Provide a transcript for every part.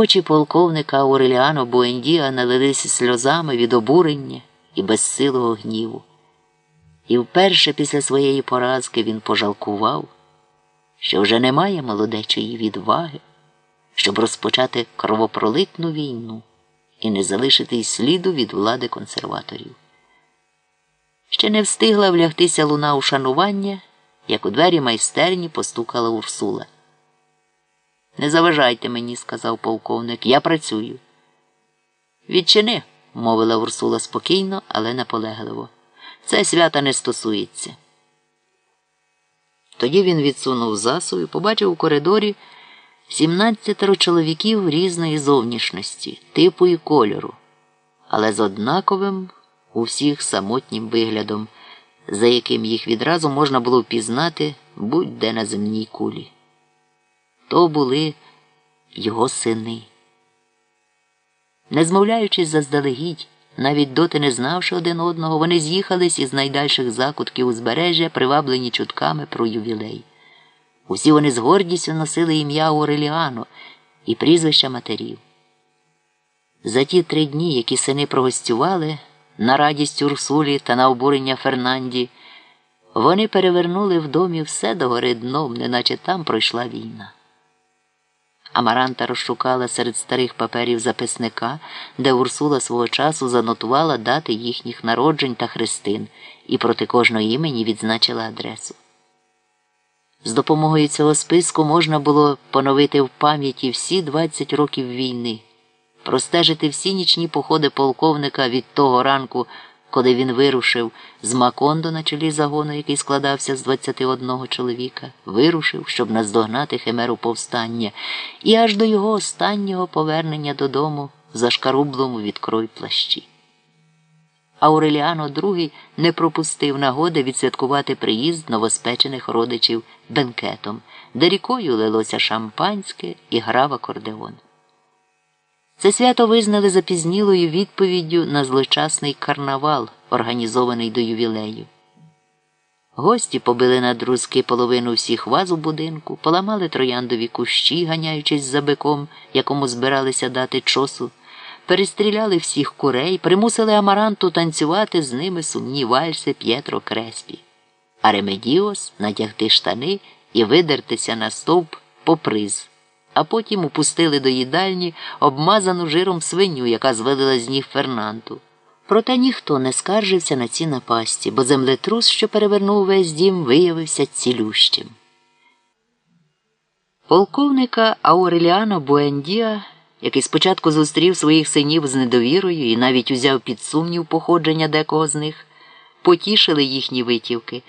Очі полковника Ауреліано Буендіа налилися сльозами від обурення і безсилого гніву. І вперше після своєї поразки він пожалкував, що вже немає молодечої відваги, щоб розпочати кровопролитну війну і не залишити й сліду від влади консерваторів. Ще не встигла влягтися луна ушанування, як у двері майстерні постукала Урсула. Не заважайте мені, сказав полковник, я працюю. Відчини, мовила Урсула спокійно, але наполегливо. Це свята не стосується. Тоді він відсунув засу і побачив у коридорі сімнадцятеро чоловіків різної зовнішності, типу і кольору, але з однаковим у всіх самотнім виглядом, за яким їх відразу можна було впізнати будь-де на земній кулі. То були його сини. Не змовляючись заздалегідь, навіть доти не знавши один одного, вони з'їхались із найдальших закутків узбережжя, приваблені чутками про ювілей. Усі вони з гордістю носили ім'я Ореліано і прізвища матерів. За ті три дні, які сини прогостювали, на радість Урсулі та на обурення Фернанді, вони перевернули в домі все догори дном, неначе там пройшла війна. Амаранта розшукала серед старих паперів записника, де Урсула свого часу занотувала дати їхніх народжень та хрестин і проти кожного імені відзначила адресу. З допомогою цього списку можна було поновити в пам'яті всі 20 років війни, простежити всі нічні походи полковника від того ранку коли він вирушив з Макондо на чолі загону, який складався з 21 чоловіка, вирушив, щоб наздогнати химеру повстання, і аж до його останнього повернення додому в зашкарублому від плащі. Ауреліано II не пропустив нагоди відсвяткувати приїзд новоспечених родичів бенкетом, де рікою лилося шампанське і грав акордеон. Це свято визнали запізнілою відповіддю на злочасний карнавал, організований до ювілею. Гості побили на друзки половину всіх ваз у будинку, поламали трояндові кущі, ганяючись за биком, якому збиралися дати чосу, перестріляли всіх курей, примусили амаранту танцювати з ними сумні вальси П'єтро Креспі, а Ремедіос натягти штани і видертися на стовп по приз а потім упустили до їдальні обмазану жиром свиню, яка звелила з ніг Фернанту. Проте ніхто не скаржився на ці напасті, бо землетрус, що перевернув весь дім, виявився цілющим. Полковника Ауреліано Буендіа, який спочатку зустрів своїх синів з недовірою і навіть узяв під сумнів походження декого з них, потішили їхні витівки,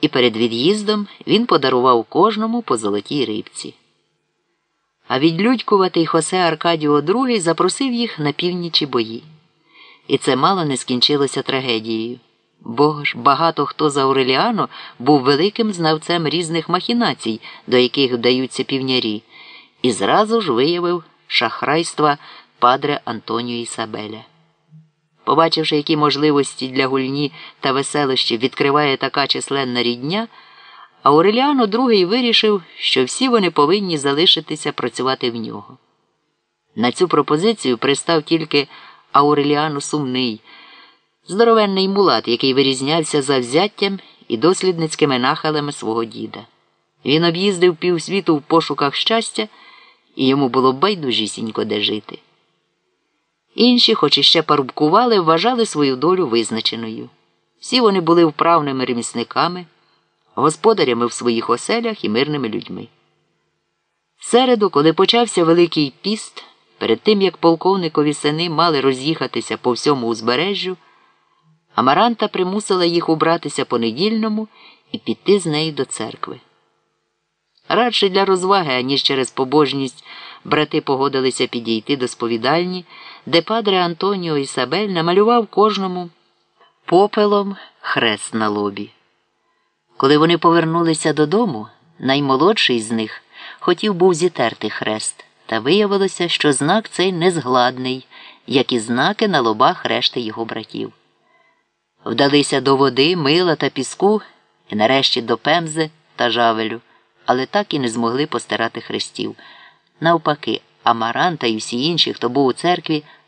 і перед від'їздом він подарував кожному по золотій рибці. А відлюдькуватий Хосе Аркадіо II запросив їх на північі бої. І це мало не скінчилося трагедією. Бо ж багато хто за Ауреліано був великим знавцем різних махінацій, до яких вдаються півнярі, і зразу ж виявив шахрайства падре Антоніо Ісабеля. Побачивши, які можливості для гульні та веселощів відкриває така численна рідня. Ауреліано II вирішив, що всі вони повинні залишитися працювати в нього. На цю пропозицію пристав тільки Ауреліано Сумний, здоровенний мулат, який вирізнявся завзяттям і дослідницькими нахилами свого діда. Він об'їздив півсвіту в пошуках щастя, і йому було байдужісінько де жити. Інші, хоч іще парубкували, вважали свою долю визначеною. Всі вони були вправними ремісниками господарями в своїх оселях і мирними людьми. Середу, коли почався Великий піст, перед тим як полковникові сини мали роз'їхатися по всьому узбережжю, Амаранта примусила їх убратися по недільному і піти з нею до церкви. Радше для розваги, аніж через побожність, брати погодилися підійти до сповідальні, де падре Антоніо Ісабель намалював кожному попелом хрест на лобі. Коли вони повернулися додому, наймолодший з них хотів був зітерти хрест, та виявилося, що знак цей незгладний, як і знаки на лобах решти його братів. Вдалися до води, мила та піску і нарешті до пемзи та жавелю, але так і не змогли постирати хрестів. Навпаки, Амаранта і всі інші, хто був у церкві,